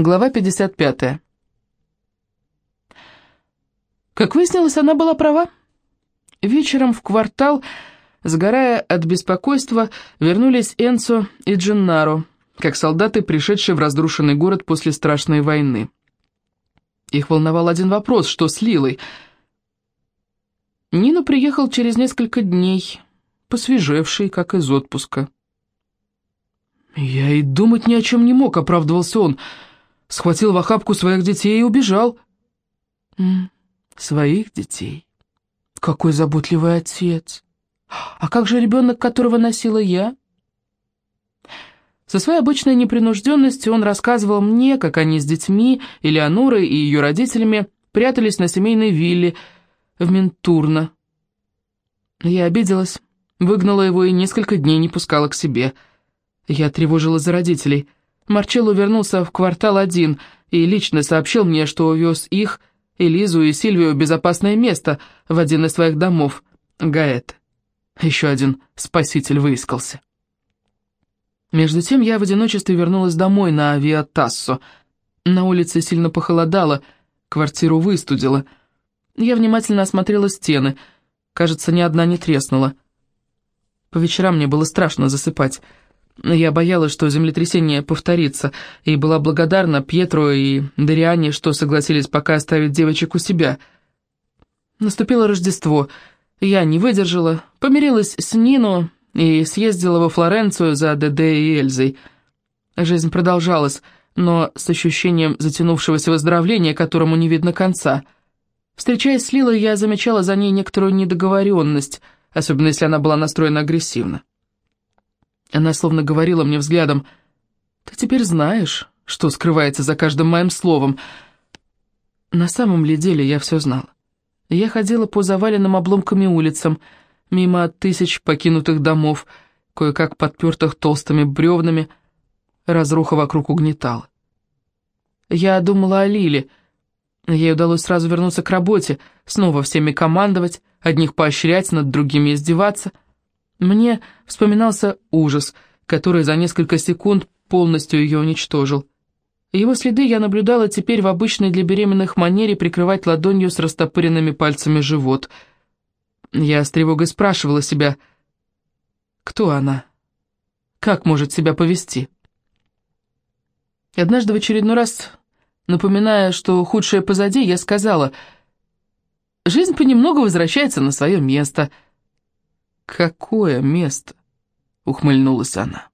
Глава 55. Как выяснилось, она была права. Вечером в квартал, сгорая от беспокойства, вернулись Энцо и Дженнаро, как солдаты, пришедшие в разрушенный город после страшной войны. Их волновал один вопрос, что с Лилой. Нину приехал через несколько дней, посвежевший, как из отпуска. «Я и думать ни о чем не мог», — оправдывался он, — схватил в охапку своих детей и убежал. Своих детей? Какой заботливый отец! А как же ребенок, которого носила я? Со своей обычной непринужденностью он рассказывал мне, как они с детьми, Элеонорой и ее родителями прятались на семейной вилле в Ментурно. Я обиделась, выгнала его и несколько дней не пускала к себе. Я тревожила за родителей — Марчелло вернулся в квартал один и лично сообщил мне, что увез их, Элизу и Сильвию, в безопасное место, в один из своих домов, Гаэт. Еще один спаситель выискался. Между тем я в одиночестве вернулась домой на Авиатассо. На улице сильно похолодало, квартиру выстудило. Я внимательно осмотрела стены. Кажется, ни одна не треснула. По вечерам мне было страшно засыпать. Я боялась, что землетрясение повторится, и была благодарна Пьетру и Дариане, что согласились пока оставить девочек у себя. Наступило Рождество. Я не выдержала, помирилась с Нино и съездила во Флоренцию за ДД и Эльзой. Жизнь продолжалась, но с ощущением затянувшегося выздоровления, которому не видно конца. Встречаясь с Лилой, я замечала за ней некоторую недоговоренность, особенно если она была настроена агрессивно. Она словно говорила мне взглядом, «Ты теперь знаешь, что скрывается за каждым моим словом». На самом ли деле я все знала. Я ходила по заваленным обломками улицам, мимо тысяч покинутых домов, кое-как подпертых толстыми бревнами, разруха вокруг угнетала. Я думала о Лиле. Ей удалось сразу вернуться к работе, снова всеми командовать, одних поощрять, над другими издеваться — мне вспоминался ужас, который за несколько секунд полностью ее уничтожил. Его следы я наблюдала теперь в обычной для беременных манере прикрывать ладонью с растопыренными пальцами живот. Я с тревогой спрашивала себя, кто она? Как может себя повести? Однажды в очередной раз, напоминая, что худшее позади, я сказала, «Жизнь понемногу возвращается на свое место», — «Какое место?» — ухмыльнулась она.